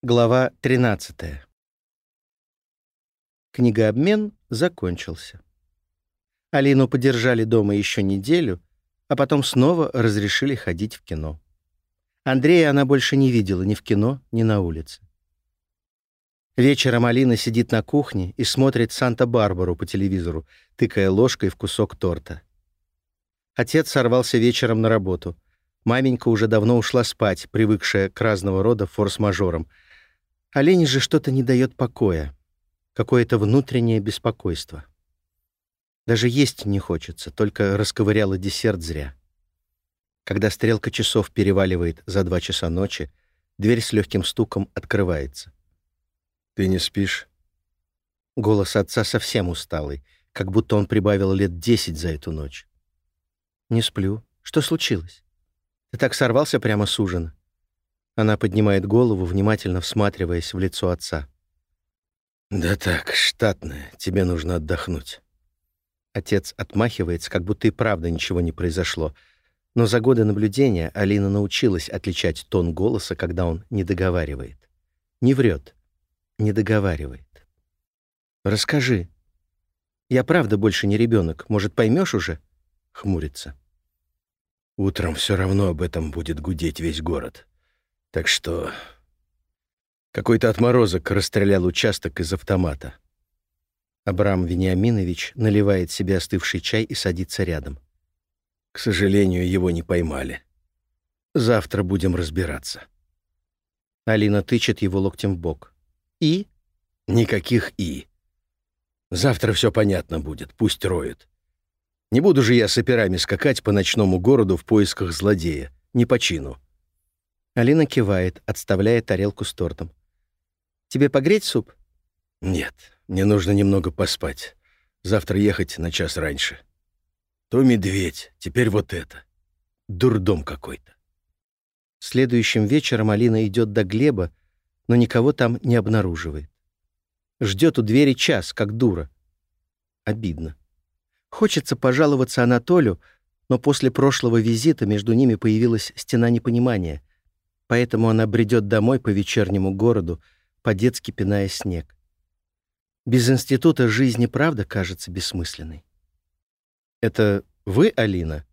Глава 13. Книгообмен закончился. Алину подержали дома еще неделю, а потом снова разрешили ходить в кино. Андрея она больше не видела ни в кино, ни на улице. Вечером Алина сидит на кухне и смотрит «Санта-Барбару» по телевизору, тыкая ложкой в кусок торта. Отец сорвался вечером на работу. Маменька уже давно ушла спать, привыкшая к разного рода форс-мажорам — Олене же что-то не дает покоя, какое-то внутреннее беспокойство. Даже есть не хочется, только расковыряла десерт зря. Когда стрелка часов переваливает за два часа ночи, дверь с легким стуком открывается. «Ты не спишь?» Голос отца совсем усталый, как будто он прибавил лет десять за эту ночь. «Не сплю. Что случилось? Ты так сорвался прямо с ужина?» Она поднимает голову, внимательно всматриваясь в лицо отца. «Да так, штатное. Тебе нужно отдохнуть». Отец отмахивается, как будто и правда ничего не произошло. Но за годы наблюдения Алина научилась отличать тон голоса, когда он не договаривает. Не врет, не договаривает. «Расскажи. Я правда больше не ребенок. Может, поймешь уже?» — хмурится. «Утром все равно об этом будет гудеть весь город. Так что... Какой-то отморозок расстрелял участок из автомата. Абрам Вениаминович наливает себе остывший чай и садится рядом. К сожалению, его не поймали. Завтра будем разбираться. Алина тычет его локтем в бок. «И?» «Никаких «и». Завтра все понятно будет, пусть роют. Не буду же я с операми скакать по ночному городу в поисках злодея. Не по чину». Алина кивает, отставляя тарелку с тортом. «Тебе погреть суп?» «Нет, мне нужно немного поспать. Завтра ехать на час раньше. То медведь, теперь вот это. Дурдом какой-то». Следующим вечером Алина идет до Глеба, но никого там не обнаруживает. Ждет у двери час, как дура. Обидно. Хочется пожаловаться Анатолию, но после прошлого визита между ними появилась стена непонимания — поэтому она бредет домой по вечернему городу, по-детски пиная снег. Без института жизнь и правда кажется бессмысленной. «Это вы, Алина?»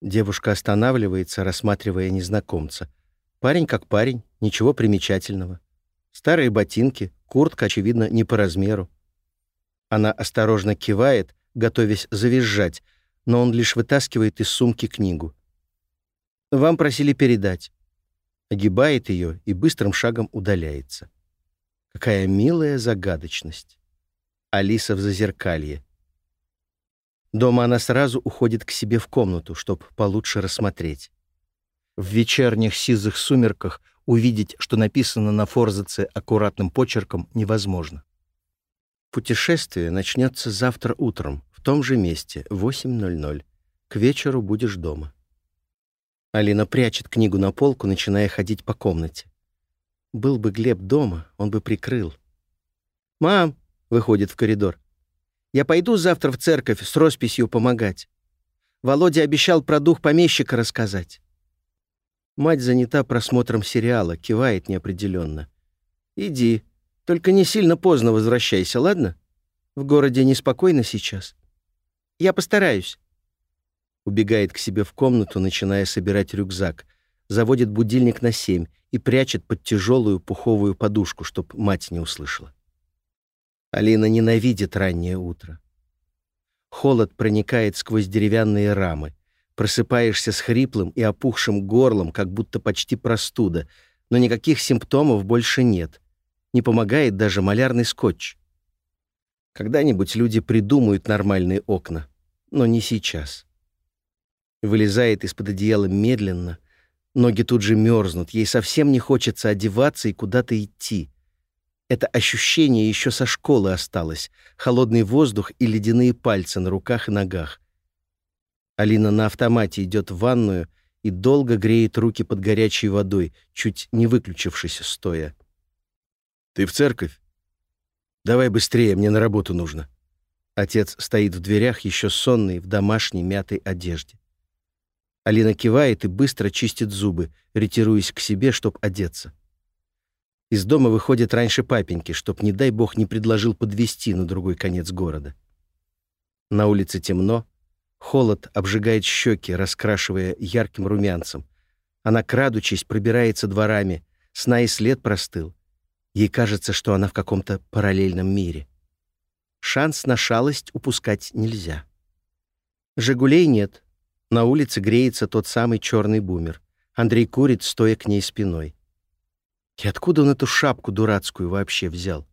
Девушка останавливается, рассматривая незнакомца. Парень как парень, ничего примечательного. Старые ботинки, куртка, очевидно, не по размеру. Она осторожно кивает, готовясь завизжать, но он лишь вытаскивает из сумки книгу. «Вам просили передать огибает ее и быстрым шагом удаляется. Какая милая загадочность. Алиса в зазеркалье. Дома она сразу уходит к себе в комнату, чтобы получше рассмотреть. В вечерних сизых сумерках увидеть, что написано на форзаце аккуратным почерком, невозможно. Путешествие начнется завтра утром, в том же месте, 8.00. К вечеру будешь дома. Алина прячет книгу на полку, начиная ходить по комнате. Был бы Глеб дома, он бы прикрыл. «Мам!» — выходит в коридор. «Я пойду завтра в церковь с росписью помогать. Володя обещал про дух помещика рассказать». Мать занята просмотром сериала, кивает неопределенно. «Иди, только не сильно поздно возвращайся, ладно? В городе неспокойно сейчас. Я постараюсь» убегает к себе в комнату, начиная собирать рюкзак, заводит будильник на семь и прячет под тяжелую пуховую подушку, чтоб мать не услышала. Алина ненавидит раннее утро. Холод проникает сквозь деревянные рамы. Просыпаешься с хриплым и опухшим горлом, как будто почти простуда, но никаких симптомов больше нет. Не помогает даже малярный скотч. Когда-нибудь люди придумают нормальные окна, но не сейчас. Вылезает из-под одеяла медленно. Ноги тут же мерзнут. Ей совсем не хочется одеваться и куда-то идти. Это ощущение еще со школы осталось. Холодный воздух и ледяные пальцы на руках и ногах. Алина на автомате идет в ванную и долго греет руки под горячей водой, чуть не выключившись стоя. «Ты в церковь? Давай быстрее, мне на работу нужно». Отец стоит в дверях, еще сонный, в домашней мятой одежде. Алина кивает и быстро чистит зубы, ретируясь к себе, чтоб одеться. Из дома выходит раньше папеньки, чтоб, не дай бог, не предложил подвести на другой конец города. На улице темно, холод обжигает щеки, раскрашивая ярким румянцем. Она, крадучись, пробирается дворами, сна и след простыл. Ей кажется, что она в каком-то параллельном мире. Шанс на шалость упускать нельзя. «Жигулей» нет. На улице греется тот самый черный бумер. Андрей курит, стоя к ней спиной. И откуда он эту шапку дурацкую вообще взял?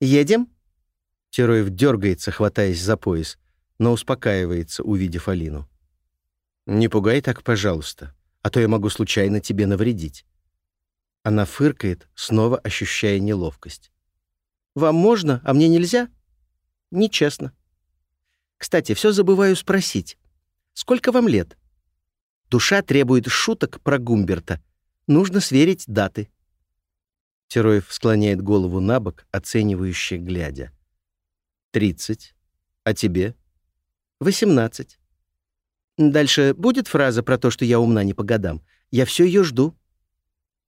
«Едем?» Тероев дергается, хватаясь за пояс, но успокаивается, увидев Алину. «Не пугай так, пожалуйста, а то я могу случайно тебе навредить». Она фыркает, снова ощущая неловкость. «Вам можно, а мне нельзя?» «Нечестно». «Кстати, все забываю спросить. Сколько вам лет?» «Душа требует шуток про Гумберта. Нужно сверить даты». Тероев склоняет голову на бок, оценивающе глядя. «Тридцать. А тебе?» «Восемнадцать». Дальше будет фраза про то, что я умна не по годам. Я все ее жду.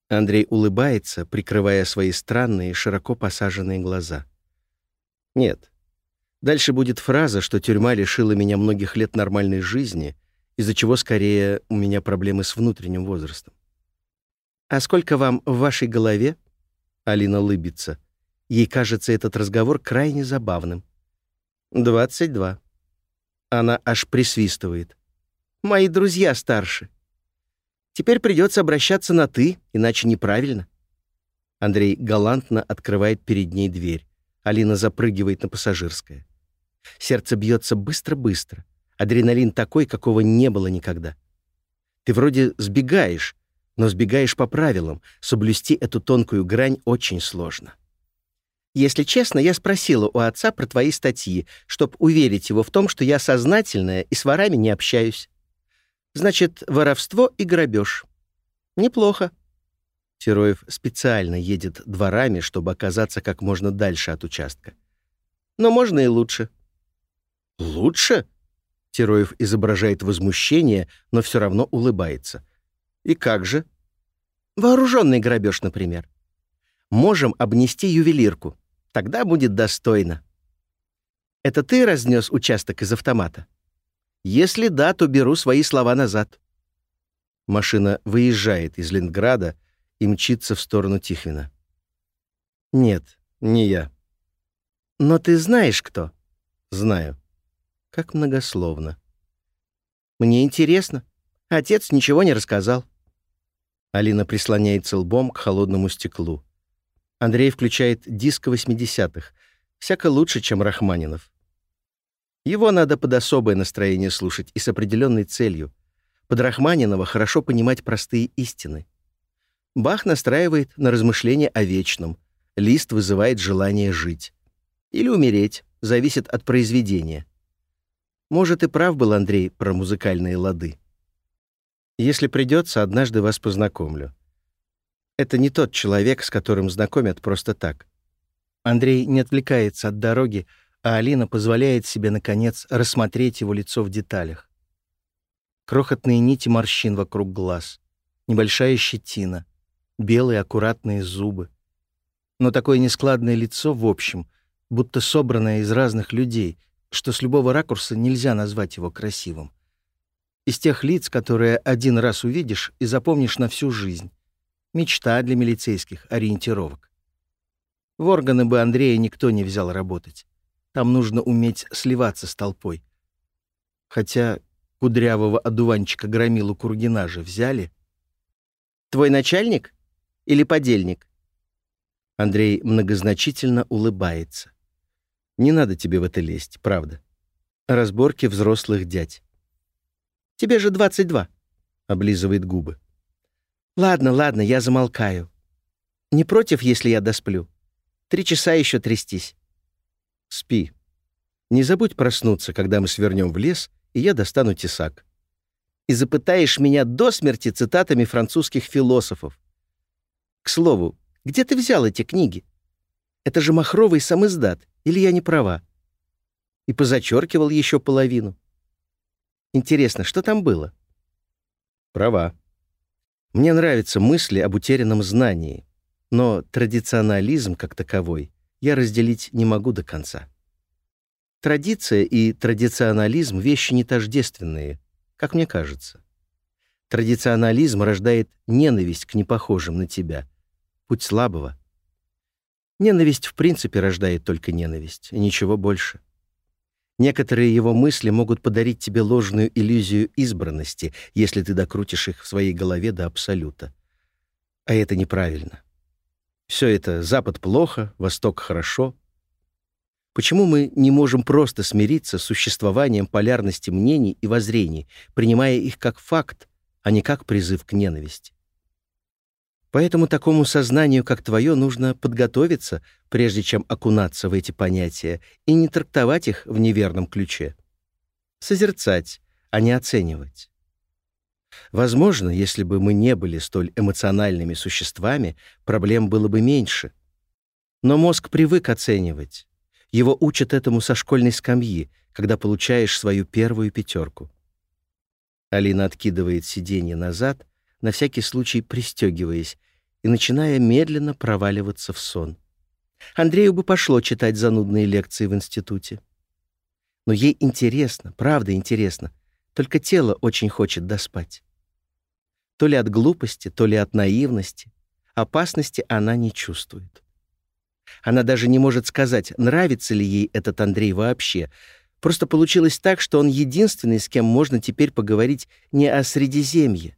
Андрей улыбается, прикрывая свои странные, широко посаженные глаза. Нет. Дальше будет фраза, что тюрьма лишила меня многих лет нормальной жизни, из-за чего, скорее, у меня проблемы с внутренним возрастом. «А сколько вам в вашей голове?» Алина лыбится. Ей кажется этот разговор крайне забавным. «Двадцать два». Она аж присвистывает. «Мои друзья старше. Теперь придется обращаться на «ты», иначе неправильно». Андрей галантно открывает перед ней дверь. Алина запрыгивает на пассажирское. Сердце бьется быстро-быстро. Адреналин такой, какого не было никогда. Ты вроде сбегаешь, но сбегаешь по правилам. Соблюсти эту тонкую грань очень сложно. Если честно, я спросила у отца про твои статьи, чтобы уверить его в том, что я сознательная и с ворами не общаюсь. Значит, воровство и грабеж. Неплохо. Тероев специально едет дворами, чтобы оказаться как можно дальше от участка. Но можно и лучше. Лучше? Тероев изображает возмущение, но все равно улыбается. И как же? Вооруженный грабеж, например. Можем обнести ювелирку. Тогда будет достойно. Это ты разнес участок из автомата? Если да, то беру свои слова назад. Машина выезжает из Ленинграда и мчится в сторону Тихвина. Нет, не я. Но ты знаешь, кто? Знаю. Как многословно. Мне интересно. Отец ничего не рассказал. Алина прислоняется лбом к холодному стеклу. Андрей включает диск 80-х. Всяко лучше, чем Рахманинов. Его надо под особое настроение слушать и с определенной целью. Под Рахманинова хорошо понимать простые истины. Бах настраивает на размышления о вечном. Лист вызывает желание жить. Или умереть, зависит от произведения. Может, и прав был Андрей про музыкальные лады. Если придется, однажды вас познакомлю. Это не тот человек, с которым знакомят просто так. Андрей не отвлекается от дороги, а Алина позволяет себе, наконец, рассмотреть его лицо в деталях. Крохотные нити морщин вокруг глаз, небольшая щетина, белые аккуратные зубы. Но такое нескладное лицо в общем, будто собранное из разных людей, что с любого ракурса нельзя назвать его красивым из тех лиц, которые один раз увидишь и запомнишь на всю жизнь. Мечта для милицейских ориентировок. В органы бы Андрея никто не взял работать. Там нужно уметь сливаться с толпой. Хотя кудрявого одуванчика Громилу Кургина же взяли. «Твой начальник? Или подельник?» Андрей многозначительно улыбается. «Не надо тебе в это лезть, правда. Разборки взрослых дядь. Тебе же 22. Облизывает губы. Ладно, ладно, я замолкаю. Не против, если я досплю? Три часа еще трястись. Спи. Не забудь проснуться, когда мы свернем в лес, и я достану тесак. И запытаешь меня до смерти цитатами французских философов. К слову, где ты взял эти книги? Это же махровый самиздат, или я не права? И позачеркивал еще половину. Интересно, что там было? Права. Мне нравятся мысли об утерянном знании. Но традиционализм как таковой я разделить не могу до конца. Традиция и традиционализм — вещи не тождественные, как мне кажется. Традиционализм рождает ненависть к непохожим на тебя, путь слабого. Ненависть в принципе рождает только ненависть, и ничего больше. Некоторые его мысли могут подарить тебе ложную иллюзию избранности, если ты докрутишь их в своей голове до абсолюта. А это неправильно. Все это Запад плохо, Восток хорошо. Почему мы не можем просто смириться с существованием полярности мнений и воззрений, принимая их как факт, а не как призыв к ненависти? Поэтому такому сознанию, как твое, нужно подготовиться, прежде чем окунаться в эти понятия, и не трактовать их в неверном ключе. Созерцать, а не оценивать. Возможно, если бы мы не были столь эмоциональными существами, проблем было бы меньше. Но мозг привык оценивать. Его учат этому со школьной скамьи, когда получаешь свою первую пятерку. Алина откидывает сиденье назад, на всякий случай пристегиваясь, и начиная медленно проваливаться в сон. Андрею бы пошло читать занудные лекции в институте. Но ей интересно, правда интересно, только тело очень хочет доспать. То ли от глупости, то ли от наивности. Опасности она не чувствует. Она даже не может сказать, нравится ли ей этот Андрей вообще. Просто получилось так, что он единственный, с кем можно теперь поговорить не о Средиземье.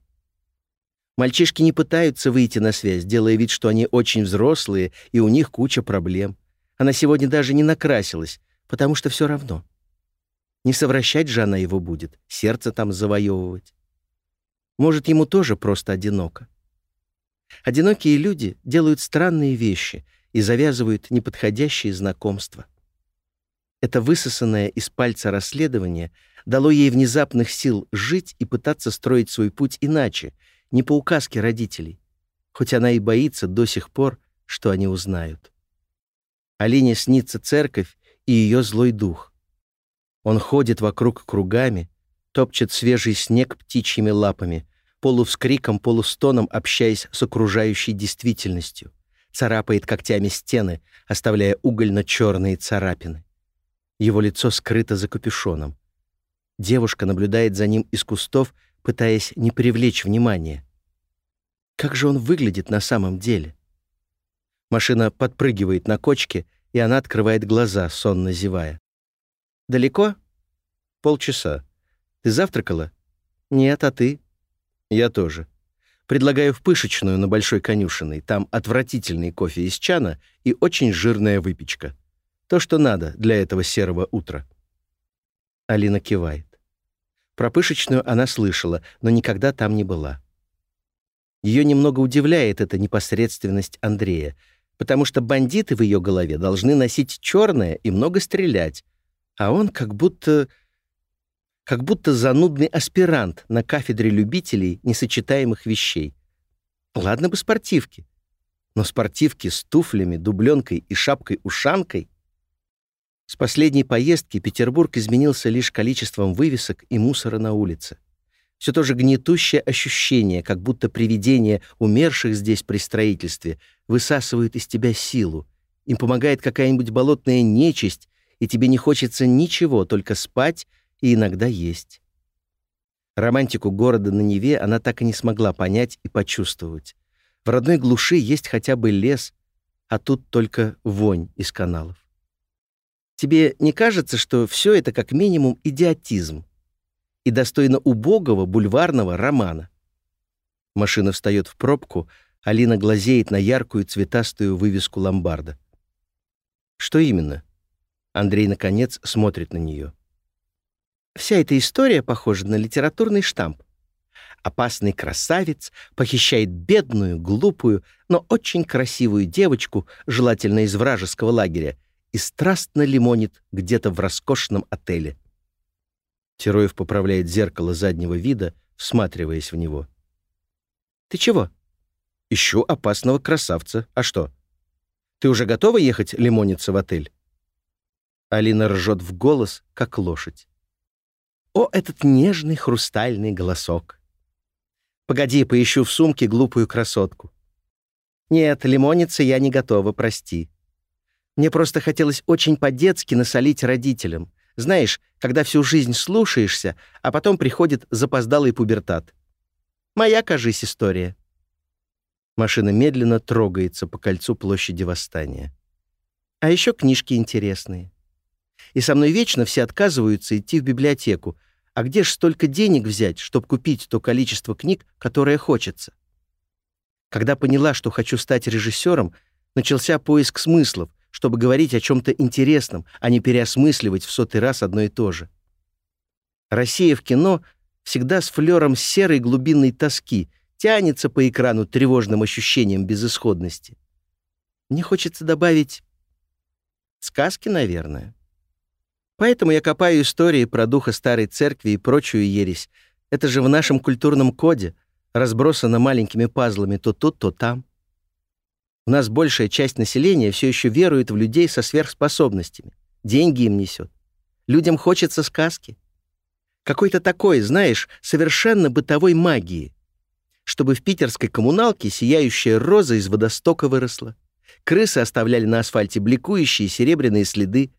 Мальчишки не пытаются выйти на связь, делая вид, что они очень взрослые, и у них куча проблем. Она сегодня даже не накрасилась, потому что все равно. Не совращать же она его будет, сердце там завоевывать. Может, ему тоже просто одиноко. Одинокие люди делают странные вещи и завязывают неподходящие знакомства. Это высосанное из пальца расследование дало ей внезапных сил жить и пытаться строить свой путь иначе, не по указке родителей, хоть она и боится до сих пор, что они узнают. Алине снится церковь и ее злой дух. Он ходит вокруг кругами, топчет свежий снег птичьими лапами, полувскриком, полустоном общаясь с окружающей действительностью, царапает когтями стены, оставляя угольно-черные царапины. Его лицо скрыто за капюшоном. Девушка наблюдает за ним из кустов, пытаясь не привлечь внимания. Как же он выглядит на самом деле? Машина подпрыгивает на кочке, и она открывает глаза, сонно зевая. «Далеко?» «Полчаса. Ты завтракала?» «Нет, а ты?» «Я тоже. Предлагаю в пышечную на Большой конюшиной. Там отвратительный кофе из чана и очень жирная выпечка. То, что надо для этого серого утра». Алина кивает. Про пышечную она слышала, но никогда там не была. Ее немного удивляет эта непосредственность Андрея, потому что бандиты в ее голове должны носить черное и много стрелять, а он как будто... как будто занудный аспирант на кафедре любителей несочетаемых вещей. Ладно бы спортивки, но спортивки с туфлями, дубленкой и шапкой-ушанкой с последней поездки Петербург изменился лишь количеством вывесок и мусора на улице. Все то же гнетущее ощущение, как будто привидения умерших здесь при строительстве высасывают из тебя силу. Им помогает какая-нибудь болотная нечисть, и тебе не хочется ничего, только спать и иногда есть. Романтику города на Неве она так и не смогла понять и почувствовать. В родной глуши есть хотя бы лес, а тут только вонь из каналов. Тебе не кажется, что все это как минимум идиотизм и достойно убогого бульварного романа? Машина встает в пробку, Алина глазеет на яркую цветастую вывеску ломбарда. Что именно? Андрей, наконец, смотрит на нее. Вся эта история похожа на литературный штамп. Опасный красавец похищает бедную, глупую, но очень красивую девочку, желательно из вражеского лагеря, и страстно лимонит где-то в роскошном отеле. Тероев поправляет зеркало заднего вида, всматриваясь в него. «Ты чего?» «Ищу опасного красавца. А что? Ты уже готова ехать лимониться в отель?» Алина ржет в голос, как лошадь. «О, этот нежный хрустальный голосок! Погоди, поищу в сумке глупую красотку. Нет, лимонницы я не готова, прости. Мне просто хотелось очень по-детски насолить родителям. Знаешь, когда всю жизнь слушаешься, а потом приходит запоздалый пубертат. Моя, кажись, история. Машина медленно трогается по кольцу площади Восстания. А еще книжки интересные. И со мной вечно все отказываются идти в библиотеку. А где ж столько денег взять, чтобы купить то количество книг, которое хочется? Когда поняла, что хочу стать режиссером, начался поиск смыслов, чтобы говорить о чем-то интересном, а не переосмысливать в сотый раз одно и то же. Россия в кино всегда с флером серой глубинной тоски, тянется по экрану тревожным ощущением безысходности. Мне хочется добавить сказки, наверное. Поэтому я копаю истории про духа старой церкви и прочую ересь. Это же в нашем культурном коде, разбросано маленькими пазлами то тут, то там. У нас большая часть населения все еще верует в людей со сверхспособностями. Деньги им несет. Людям хочется сказки. Какой-то такой, знаешь, совершенно бытовой магии. Чтобы в питерской коммуналке сияющая роза из водостока выросла. Крысы оставляли на асфальте бликующие серебряные следы,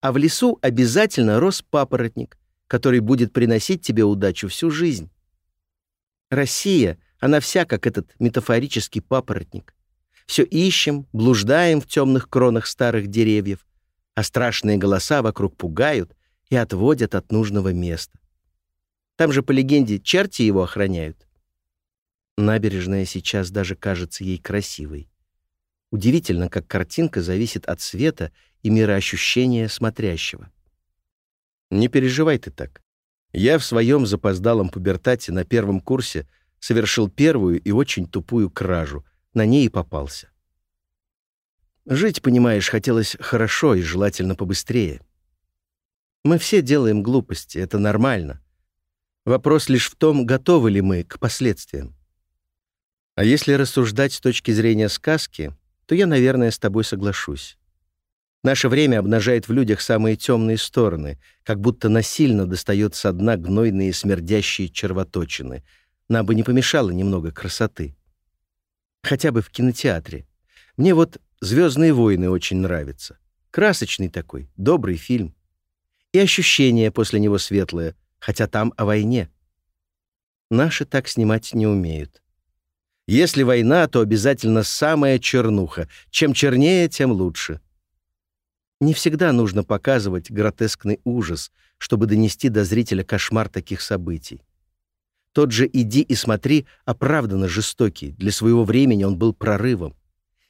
а в лесу обязательно рос папоротник, который будет приносить тебе удачу всю жизнь. Россия, она вся как этот метафорический папоротник. Все ищем, блуждаем в темных кронах старых деревьев, а страшные голоса вокруг пугают и отводят от нужного места. Там же, по легенде, черти его охраняют. Набережная сейчас даже кажется ей красивой. Удивительно, как картинка зависит от света и мироощущения смотрящего. Не переживай ты так. Я в своем запоздалом пубертате на первом курсе совершил первую и очень тупую кражу. На ней и попался. Жить, понимаешь, хотелось хорошо и желательно побыстрее. Мы все делаем глупости, это нормально. Вопрос лишь в том, готовы ли мы к последствиям. А если рассуждать с точки зрения сказки, то я, наверное, с тобой соглашусь. Наше время обнажает в людях самые темные стороны, как будто насильно достает со дна гнойные смердящие червоточины. Нам бы не помешало немного красоты. Хотя бы в кинотеатре. Мне вот «Звездные войны» очень нравится. Красочный такой, добрый фильм. И ощущение после него светлое, хотя там о войне. Наши так снимать не умеют. Если война, то обязательно самая чернуха. Чем чернее, тем лучше. Не всегда нужно показывать гротескный ужас, чтобы донести до зрителя кошмар таких событий. Тот же «Иди и смотри» оправданно жестокий, для своего времени он был прорывом.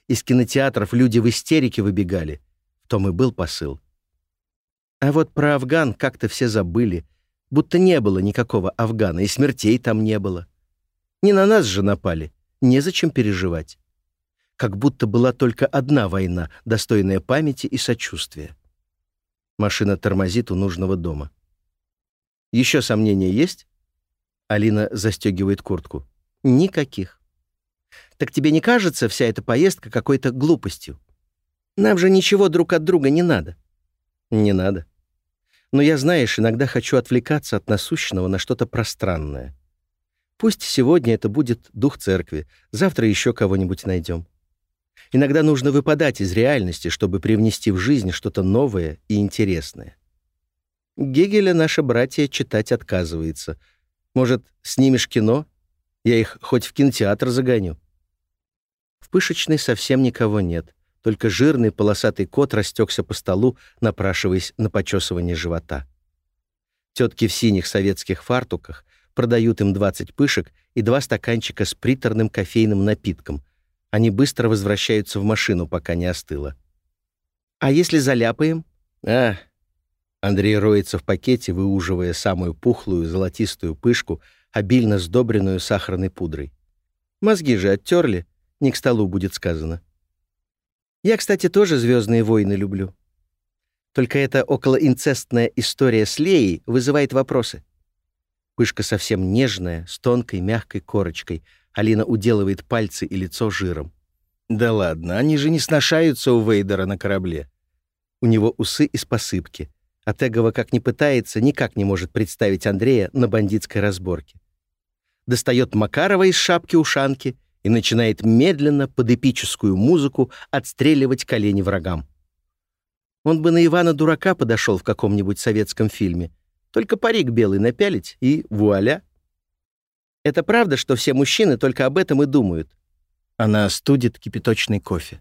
Из кинотеатров люди в истерике выбегали. В том и был посыл. А вот про Афган как-то все забыли, будто не было никакого Афгана, и смертей там не было. Не на нас же напали, незачем переживать как будто была только одна война, достойная памяти и сочувствия. Машина тормозит у нужного дома. Еще сомнения есть? Алина застегивает куртку. Никаких. Так тебе не кажется вся эта поездка какой-то глупостью? Нам же ничего друг от друга не надо. Не надо. Но я, знаешь, иногда хочу отвлекаться от насущного на что-то пространное. Пусть сегодня это будет дух церкви, завтра еще кого-нибудь найдем. Иногда нужно выпадать из реальности, чтобы привнести в жизнь что-то новое и интересное. Гегеля наша братья читать отказывается. Может, снимешь кино? Я их хоть в кинотеатр загоню. В пышечной совсем никого нет. Только жирный полосатый кот растекся по столу, напрашиваясь на почесывание живота. Тетки в синих советских фартуках продают им 20 пышек и два стаканчика с приторным кофейным напитком, они быстро возвращаются в машину, пока не остыло. «А если заляпаем?» «А...» Андрей роется в пакете, выуживая самую пухлую золотистую пышку, обильно сдобренную сахарной пудрой. «Мозги же оттерли, не к столу будет сказано». «Я, кстати, тоже «Звездные войны» люблю. Только эта околоинцестная история с Леей вызывает вопросы. Пышка совсем нежная, с тонкой мягкой корочкой — Алина уделывает пальцы и лицо жиром. Да ладно, они же не сношаются у Вейдера на корабле. У него усы из посыпки. А Тегова как ни пытается, никак не может представить Андрея на бандитской разборке. Достает Макарова из шапки-ушанки и начинает медленно под эпическую музыку отстреливать колени врагам. Он бы на Ивана Дурака подошел в каком-нибудь советском фильме. Только парик белый напялить, и вуаля. Это правда, что все мужчины только об этом и думают. Она студит кипяточный кофе.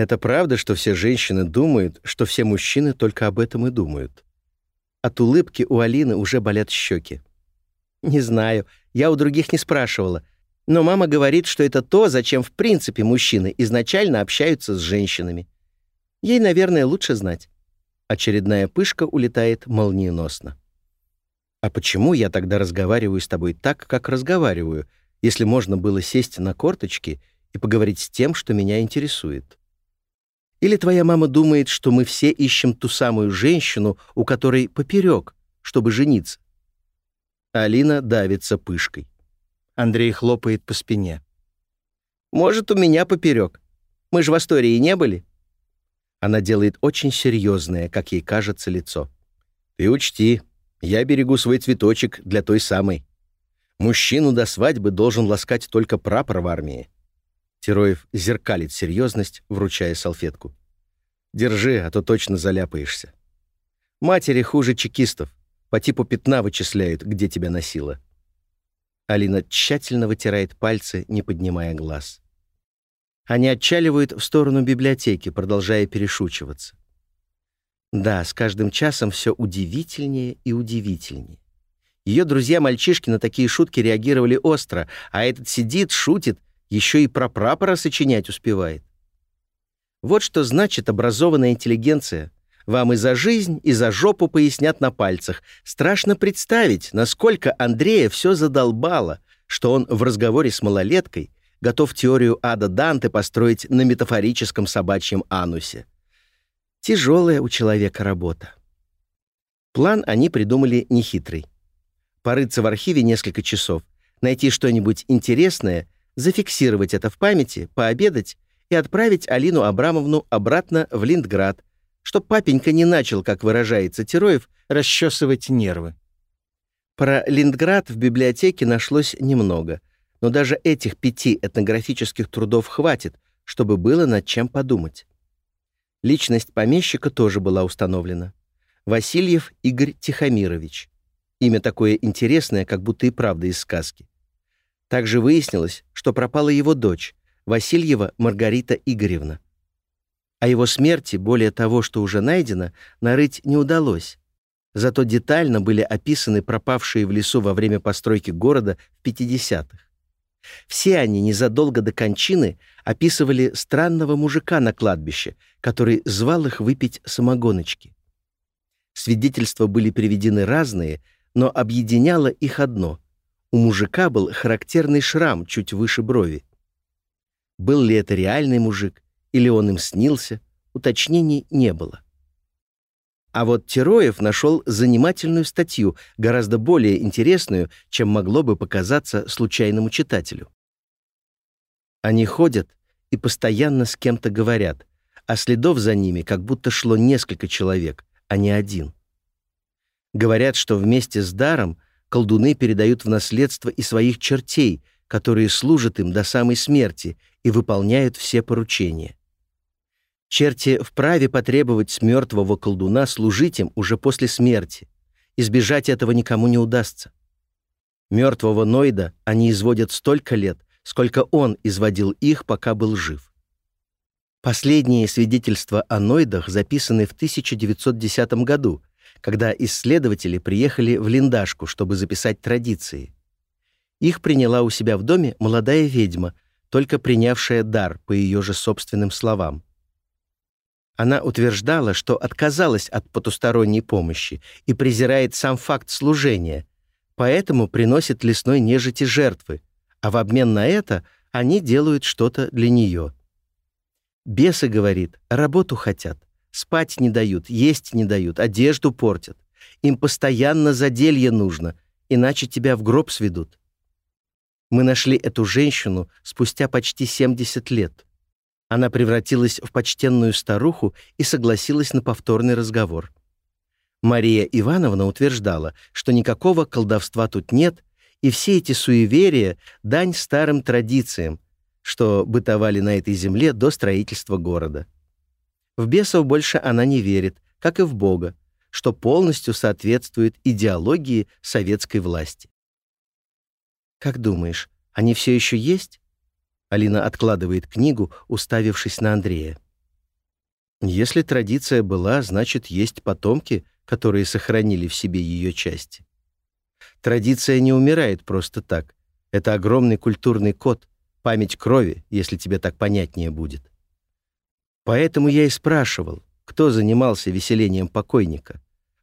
Это правда, что все женщины думают, что все мужчины только об этом и думают. От улыбки у Алины уже болят щеки. Не знаю, я у других не спрашивала. Но мама говорит, что это то, зачем в принципе мужчины изначально общаются с женщинами. Ей, наверное, лучше знать. Очередная пышка улетает молниеносно. А почему я тогда разговариваю с тобой так, как разговариваю, если можно было сесть на корточки и поговорить с тем, что меня интересует? Или твоя мама думает, что мы все ищем ту самую женщину, у которой поперек, чтобы жениться? Алина давится пышкой. Андрей хлопает по спине. «Может, у меня поперек. Мы же в Астории не были?» Она делает очень серьезное, как ей кажется, лицо. «Ты учти, я берегу свой цветочек для той самой. Мужчину до свадьбы должен ласкать только прапор в армии». Тероев зеркалит серьезность, вручая салфетку. «Держи, а то точно заляпаешься. Матери хуже чекистов. По типу пятна вычисляют, где тебя носило». Алина тщательно вытирает пальцы, не поднимая глаз. Они отчаливают в сторону библиотеки, продолжая перешучиваться. Да, с каждым часом все удивительнее и удивительнее. Ее друзья-мальчишки на такие шутки реагировали остро, а этот сидит, шутит, еще и про прапора сочинять успевает. Вот что значит образованная интеллигенция. Вам и за жизнь, и за жопу пояснят на пальцах. Страшно представить, насколько Андрея все задолбало, что он в разговоре с малолеткой готов теорию ада Данте построить на метафорическом собачьем анусе. Тяжелая у человека работа. План они придумали нехитрый. Порыться в архиве несколько часов, найти что-нибудь интересное, зафиксировать это в памяти, пообедать и отправить Алину Абрамовну обратно в Линдград, чтоб папенька не начал, как выражается Тероев, расчесывать нервы. Про Линдград в библиотеке нашлось немного, но даже этих пяти этнографических трудов хватит, чтобы было над чем подумать. Личность помещика тоже была установлена. Васильев Игорь Тихомирович. Имя такое интересное, как будто и правда из сказки. Также выяснилось, что пропала его дочь, Васильева Маргарита Игоревна. О его смерти, более того, что уже найдено, нарыть не удалось. Зато детально были описаны пропавшие в лесу во время постройки города в 50-х. Все они незадолго до кончины описывали странного мужика на кладбище, который звал их выпить самогоночки. Свидетельства были приведены разные, но объединяло их одно. У мужика был характерный шрам чуть выше брови. Был ли это реальный мужик, или он им снился, уточнений не было. А вот Тероев нашел занимательную статью, гораздо более интересную, чем могло бы показаться случайному читателю. Они ходят и постоянно с кем-то говорят, а следов за ними как будто шло несколько человек, а не один. Говорят, что вместе с даром колдуны передают в наследство и своих чертей, которые служат им до самой смерти и выполняют все поручения. Черти вправе потребовать с мертвого колдуна служить им уже после смерти. Избежать этого никому не удастся. Мертвого Нойда они изводят столько лет, сколько он изводил их, пока был жив. Последние свидетельства о Нойдах записаны в 1910 году, когда исследователи приехали в Линдашку, чтобы записать традиции. Их приняла у себя в доме молодая ведьма, только принявшая дар, по ее же собственным словам. Она утверждала, что отказалась от потусторонней помощи и презирает сам факт служения, поэтому приносит лесной нежити жертвы, а в обмен на это они делают что-то для нее. Бесы, говорит, работу хотят, спать не дают, есть не дают, одежду портят. Им постоянно заделье нужно, иначе тебя в гроб сведут. Мы нашли эту женщину спустя почти 70 лет. Она превратилась в почтенную старуху и согласилась на повторный разговор. Мария Ивановна утверждала, что никакого колдовства тут нет, И все эти суеверия — дань старым традициям, что бытовали на этой земле до строительства города. В бесов больше она не верит, как и в Бога, что полностью соответствует идеологии советской власти. «Как думаешь, они все еще есть?» Алина откладывает книгу, уставившись на Андрея. «Если традиция была, значит, есть потомки, которые сохранили в себе ее части. Традиция не умирает просто так. Это огромный культурный код, память крови, если тебе так понятнее будет. Поэтому я и спрашивал, кто занимался веселением покойника.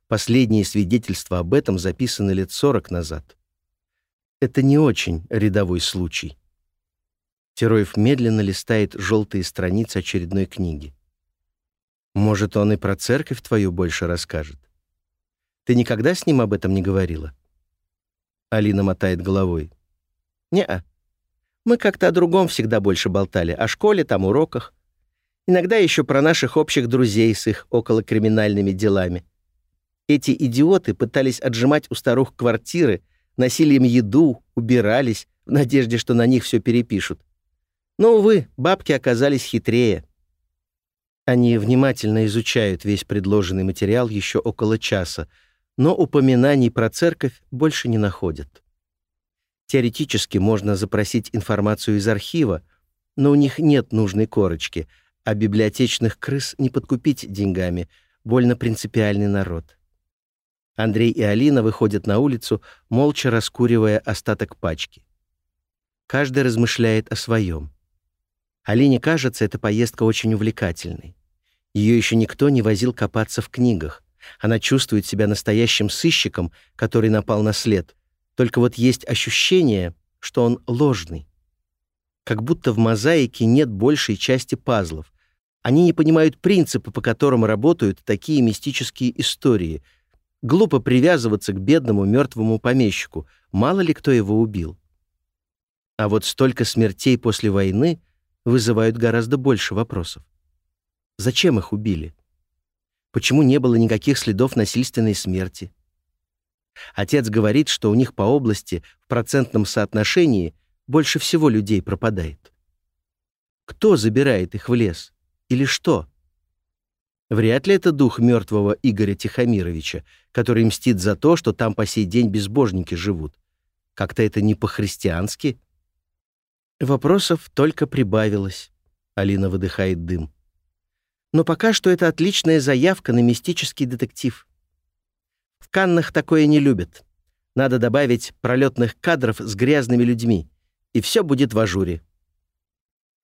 Последние свидетельства об этом записаны лет сорок назад. Это не очень рядовой случай. Тероев медленно листает желтые страницы очередной книги. Может, он и про церковь твою больше расскажет. Ты никогда с ним об этом не говорила? Алина мотает головой. «Не-а. Мы как-то о другом всегда больше болтали. О школе, там, уроках. Иногда еще про наших общих друзей с их околокриминальными делами. Эти идиоты пытались отжимать у старух квартиры, носили им еду, убирались, в надежде, что на них все перепишут. Но, увы, бабки оказались хитрее. Они внимательно изучают весь предложенный материал еще около часа, но упоминаний про церковь больше не находят. Теоретически можно запросить информацию из архива, но у них нет нужной корочки, а библиотечных крыс не подкупить деньгами, больно принципиальный народ. Андрей и Алина выходят на улицу, молча раскуривая остаток пачки. Каждый размышляет о своем. Алине кажется эта поездка очень увлекательной. Ее еще никто не возил копаться в книгах. Она чувствует себя настоящим сыщиком, который напал на след. Только вот есть ощущение, что он ложный. Как будто в мозаике нет большей части пазлов. Они не понимают принципы, по которым работают такие мистические истории. Глупо привязываться к бедному мертвому помещику. Мало ли кто его убил. А вот столько смертей после войны вызывают гораздо больше вопросов. Зачем их убили? Почему не было никаких следов насильственной смерти? Отец говорит, что у них по области в процентном соотношении больше всего людей пропадает. Кто забирает их в лес? Или что? Вряд ли это дух мертвого Игоря Тихомировича, который мстит за то, что там по сей день безбожники живут. Как-то это не по-христиански. Вопросов только прибавилось. Алина выдыхает дым но пока что это отличная заявка на мистический детектив. В Каннах такое не любят. Надо добавить пролетных кадров с грязными людьми, и все будет в ажуре.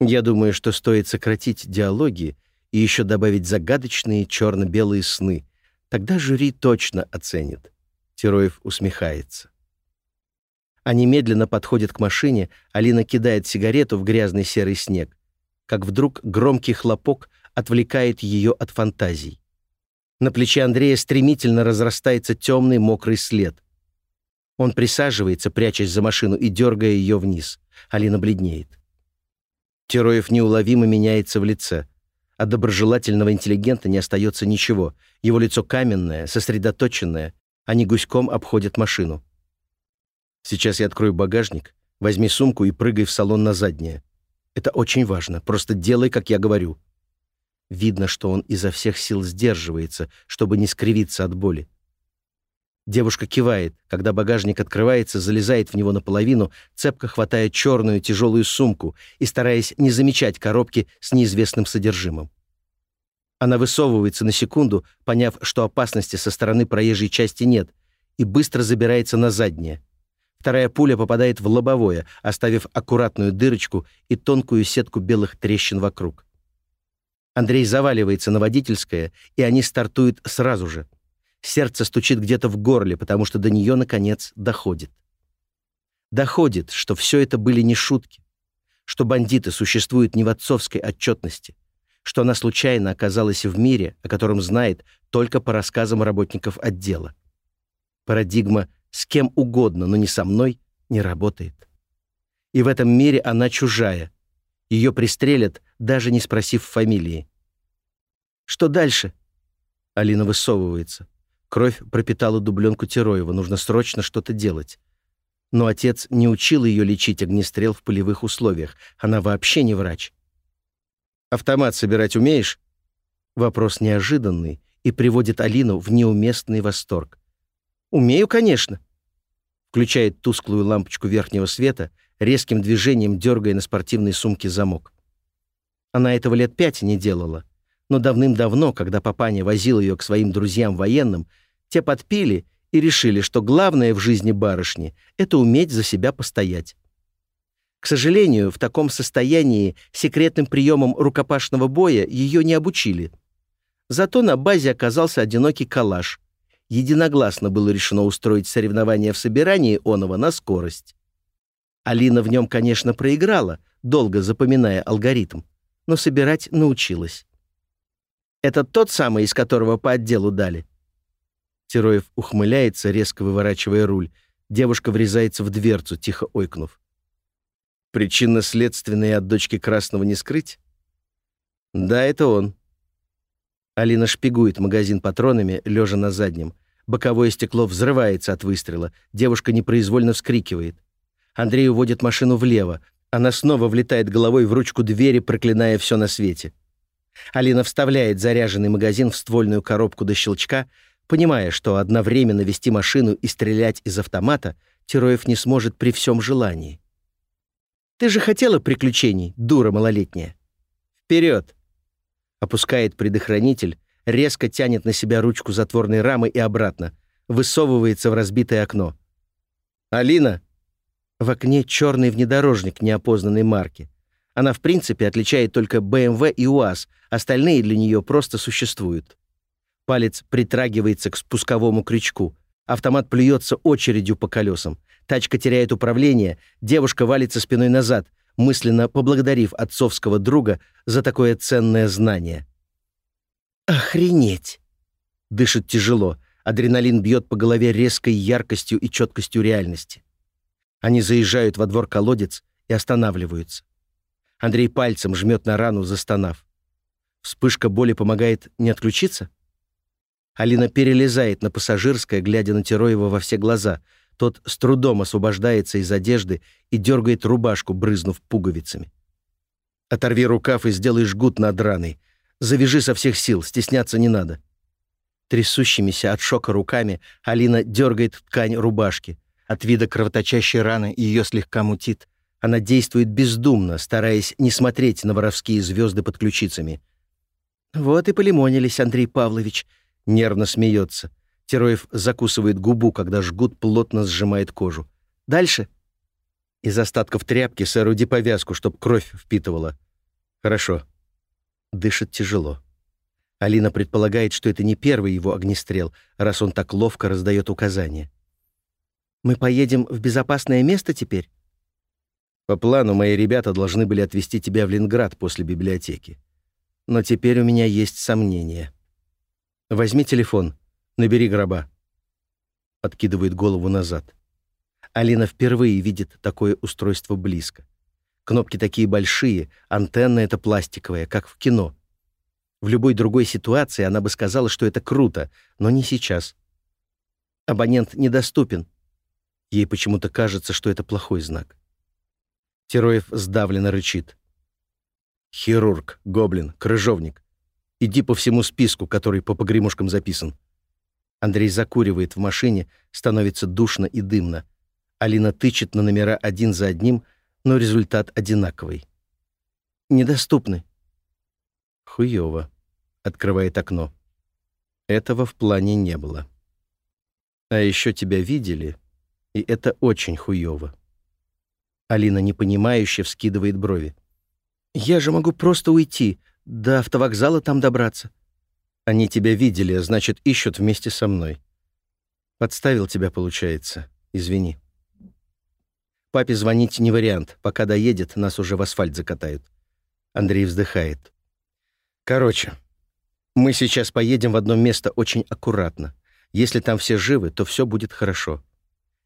Я думаю, что стоит сократить диалоги и еще добавить загадочные черно-белые сны. Тогда жюри точно оценит. Тероев усмехается. Они медленно подходят к машине, Алина кидает сигарету в грязный серый снег. Как вдруг громкий хлопок отвлекает ее от фантазий. На плече Андрея стремительно разрастается темный мокрый след. Он присаживается, прячась за машину и дергая ее вниз. Алина бледнеет. Тероев неуловимо меняется в лице. От доброжелательного интеллигента не остается ничего. Его лицо каменное, сосредоточенное. Они гуськом обходят машину. Сейчас я открою багажник, возьми сумку и прыгай в салон на заднее. Это очень важно. Просто делай, как я говорю. Видно, что он изо всех сил сдерживается, чтобы не скривиться от боли. Девушка кивает, когда багажник открывается, залезает в него наполовину, цепко хватая черную тяжелую сумку и стараясь не замечать коробки с неизвестным содержимым. Она высовывается на секунду, поняв, что опасности со стороны проезжей части нет, и быстро забирается на заднее. Вторая пуля попадает в лобовое, оставив аккуратную дырочку и тонкую сетку белых трещин вокруг. Андрей заваливается на водительское, и они стартуют сразу же. Сердце стучит где-то в горле, потому что до нее, наконец, доходит. Доходит, что все это были не шутки, что бандиты существуют не в отцовской отчетности, что она случайно оказалась в мире, о котором знает только по рассказам работников отдела. Парадигма «с кем угодно, но не со мной» не работает. И в этом мире она чужая, ее пристрелят, даже не спросив фамилии. «Что дальше?» Алина высовывается. Кровь пропитала дубленку Тероева. Нужно срочно что-то делать. Но отец не учил ее лечить огнестрел в полевых условиях. Она вообще не врач. «Автомат собирать умеешь?» Вопрос неожиданный и приводит Алину в неуместный восторг. «Умею, конечно», включает тусклую лампочку верхнего света, резким движением дергая на спортивной сумке замок. Она этого лет пять не делала, но давным-давно, когда папаня возил ее к своим друзьям военным, те подпили и решили, что главное в жизни барышни — это уметь за себя постоять. К сожалению, в таком состоянии секретным приемом рукопашного боя ее не обучили. Зато на базе оказался одинокий калаш, единогласно было решено устроить соревнование в собирании оного на скорость. Алина в нем, конечно, проиграла, долго запоминая алгоритм, но собирать научилась. «Это тот самый, из которого по отделу дали?» Тероев ухмыляется, резко выворачивая руль. Девушка врезается в дверцу, тихо ойкнув. Причинно-следственные от дочки Красного не скрыть? Да, это он. Алина шпигует магазин патронами, лежа на заднем. Боковое стекло взрывается от выстрела. Девушка непроизвольно вскрикивает. Андрей уводит машину влево. Она снова влетает головой в ручку двери, проклиная все на свете. Алина вставляет заряженный магазин в ствольную коробку до щелчка, понимая, что одновременно вести машину и стрелять из автомата Тероев не сможет при всем желании. «Ты же хотела приключений, дура малолетняя!» «Вперед!» Опускает предохранитель, резко тянет на себя ручку затворной рамы и обратно, высовывается в разбитое окно. «Алина!» В окне черный внедорожник неопознанной марки. Она, в принципе, отличает только BMW и УАЗ, остальные для нее просто существуют. Палец притрагивается к спусковому крючку. Автомат плюется очередью по колесам. Тачка теряет управление, девушка валится спиной назад, мысленно поблагодарив отцовского друга за такое ценное знание. «Охренеть!» Дышит тяжело. Адреналин бьет по голове резкой яркостью и четкостью реальности. Они заезжают во двор колодец и останавливаются. Андрей пальцем жмет на рану, застонав. Вспышка боли помогает не отключиться? Алина перелезает на пассажирское, глядя на Тероева во все глаза. Тот с трудом освобождается из одежды и дергает рубашку, брызнув пуговицами. «Оторви рукав и сделай жгут над раной», Завяжи со всех сил, стесняться не надо». Трясущимися от шока руками Алина дергает ткань рубашки. От вида кровоточащей раны ее слегка мутит. Она действует бездумно, стараясь не смотреть на воровские звезды под ключицами. «Вот и полимонились, Андрей Павлович», — нервно смеется. Тероев закусывает губу, когда жгут плотно сжимает кожу. «Дальше?» Из остатков тряпки сооруди повязку, чтоб кровь впитывала. «Хорошо», Дышит тяжело. Алина предполагает, что это не первый его огнестрел, раз он так ловко раздает указания. «Мы поедем в безопасное место теперь?» «По плану мои ребята должны были отвезти тебя в Ленинград после библиотеки. Но теперь у меня есть сомнения. Возьми телефон, набери гроба». Откидывает голову назад. Алина впервые видит такое устройство близко. Кнопки такие большие, антенна эта пластиковая, как в кино. В любой другой ситуации она бы сказала, что это круто, но не сейчас. Абонент недоступен. Ей почему-то кажется, что это плохой знак. Тероев сдавленно рычит. «Хирург, гоблин, крыжовник. Иди по всему списку, который по погремушкам записан». Андрей закуривает в машине, становится душно и дымно. Алина тычет на номера один за одним, но результат одинаковый. Недоступны. Хуёво. Открывает окно. Этого в плане не было. А еще тебя видели, и это очень хуёво. Алина непонимающе вскидывает брови. «Я же могу просто уйти, до автовокзала там добраться». «Они тебя видели, значит, ищут вместе со мной. Подставил тебя, получается. Извини». Папе звонить не вариант. Пока доедет, нас уже в асфальт закатают. Андрей вздыхает. Короче, мы сейчас поедем в одно место очень аккуратно. Если там все живы, то все будет хорошо.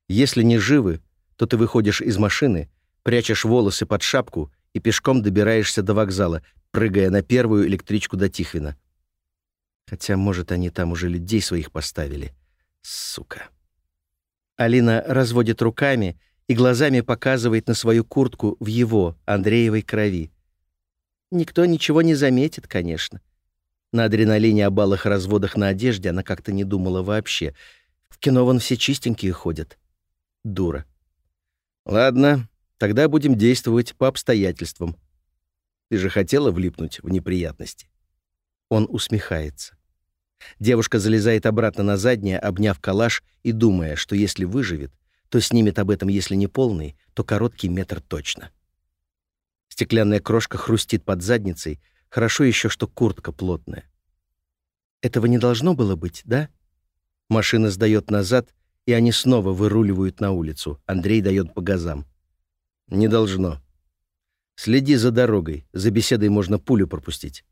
Если не живы, то ты выходишь из машины, прячешь волосы под шапку и пешком добираешься до вокзала, прыгая на первую электричку до Тихвина. Хотя, может, они там уже людей своих поставили. Сука. Алина разводит руками и глазами показывает на свою куртку в его, Андреевой крови. Никто ничего не заметит, конечно. На адреналине о балых разводах на одежде она как-то не думала вообще. В кино вон все чистенькие ходят. Дура. Ладно, тогда будем действовать по обстоятельствам. Ты же хотела влипнуть в неприятности. Он усмехается. Девушка залезает обратно на заднее, обняв калаш и думая, что если выживет, то снимет об этом, если не полный, то короткий метр точно. Стеклянная крошка хрустит под задницей, хорошо еще, что куртка плотная. Этого не должно было быть, да? Машина сдает назад, и они снова выруливают на улицу. Андрей дает по газам. Не должно. Следи за дорогой, за беседой можно пулю пропустить.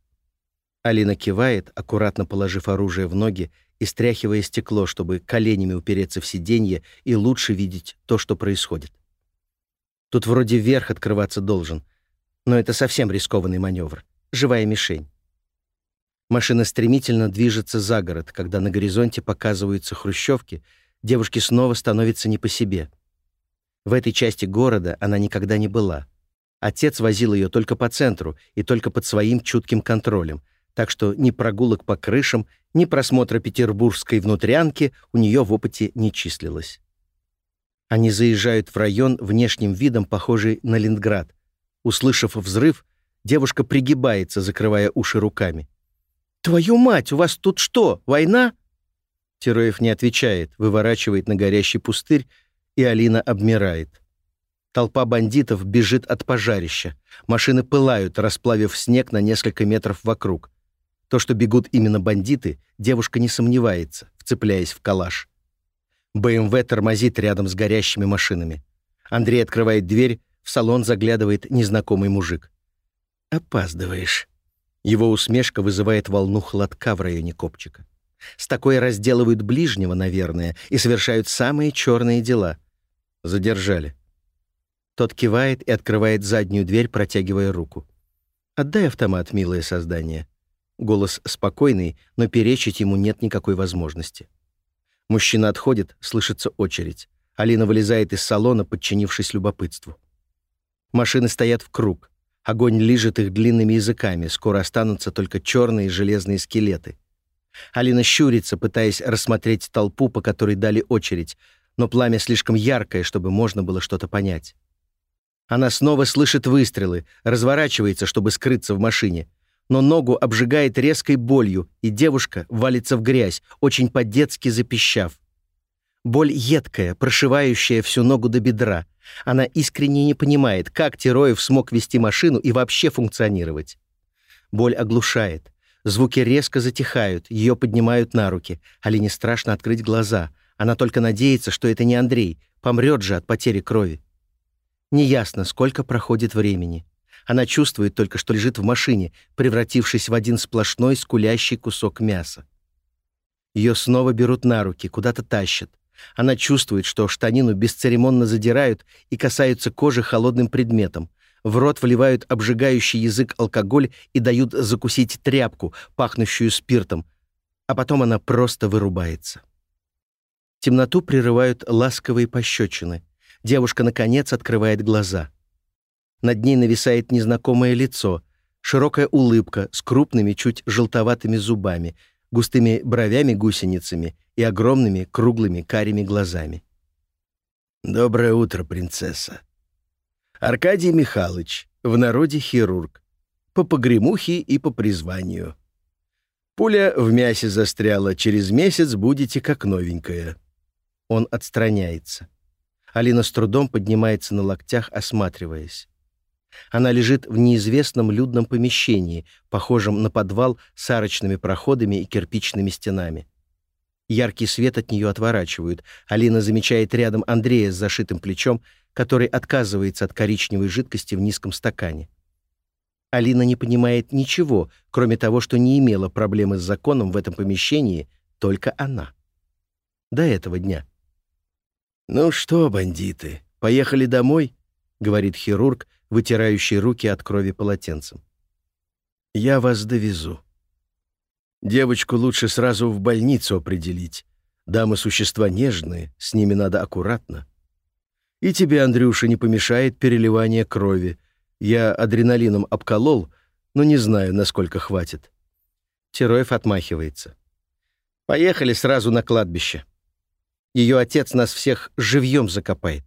Алина кивает, аккуратно положив оружие в ноги и стряхивая стекло, чтобы коленями упереться в сиденье и лучше видеть то, что происходит. Тут вроде верх открываться должен, но это совсем рискованный маневр. Живая мишень. Машина стремительно движется за город. Когда на горизонте показываются хрущевки, девушке снова становится не по себе. В этой части города она никогда не была. Отец возил ее только по центру и только под своим чутким контролем — так что ни прогулок по крышам, ни просмотра петербургской внутрянки у нее в опыте не числилось. Они заезжают в район внешним видом, похожий на Ленинград. Услышав взрыв, девушка пригибается, закрывая уши руками. «Твою мать, у вас тут что, война?» Тероев не отвечает, выворачивает на горящий пустырь, и Алина обмирает. Толпа бандитов бежит от пожарища. Машины пылают, расплавив снег на несколько метров вокруг. То, что бегут именно бандиты, девушка не сомневается, вцепляясь в калаш. БМВ тормозит рядом с горящими машинами. Андрей открывает дверь, в салон заглядывает незнакомый мужик. «Опаздываешь». Его усмешка вызывает волну хлопка в районе копчика. С такой разделывают ближнего, наверное, и совершают самые черные дела. Задержали. Тот кивает и открывает заднюю дверь, протягивая руку. «Отдай автомат, милое создание». Голос спокойный, но перечить ему нет никакой возможности. Мужчина отходит, слышится очередь. Алина вылезает из салона, подчинившись любопытству. Машины стоят в круг. Огонь лижет их длинными языками, скоро останутся только черные железные скелеты. Алина щурится, пытаясь рассмотреть толпу, по которой дали очередь, но пламя слишком яркое, чтобы можно было что-то понять. Она снова слышит выстрелы, разворачивается, чтобы скрыться в машине но ногу обжигает резкой болью, и девушка валится в грязь, очень по-детски запищав. Боль едкая, прошивающая всю ногу до бедра. Она искренне не понимает, как Тероев смог вести машину и вообще функционировать. Боль оглушает. Звуки резко затихают, ее поднимают на руки. Алине страшно открыть глаза. Она только надеется, что это не Андрей, помрет же от потери крови. Неясно, сколько проходит времени. Она чувствует только, что лежит в машине, превратившись в один сплошной скулящий кусок мяса. Ее снова берут на руки, куда-то тащат. Она чувствует, что штанину бесцеремонно задирают и касаются кожи холодным предметом. В рот вливают обжигающий язык алкоголь и дают закусить тряпку, пахнущую спиртом. А потом она просто вырубается. Темноту прерывают ласковые пощечины. Девушка, наконец, открывает глаза — над ней нависает незнакомое лицо, широкая улыбка с крупными, чуть желтоватыми зубами, густыми бровями-гусеницами и огромными круглыми карими глазами. «Доброе утро, принцесса. Аркадий Михайлович, в народе хирург, по погремухе и по призванию. Пуля в мясе застряла, через месяц будете как новенькая». Он отстраняется. Алина с трудом поднимается на локтях, осматриваясь. Она лежит в неизвестном людном помещении, похожем на подвал с арочными проходами и кирпичными стенами. Яркий свет от нее отворачивают. Алина замечает рядом Андрея с зашитым плечом, который отказывается от коричневой жидкости в низком стакане. Алина не понимает ничего, кроме того, что не имела проблемы с законом в этом помещении только она. До этого дня. «Ну что, бандиты, поехали домой?» — говорит хирург, вытирающий руки от крови полотенцем. «Я вас довезу. Девочку лучше сразу в больницу определить. Дамы — существа нежные, с ними надо аккуратно. И тебе, Андрюша, не помешает переливание крови. Я адреналином обколол, но не знаю, насколько хватит». Тероев отмахивается. «Поехали сразу на кладбище. Ее отец нас всех живьем закопает.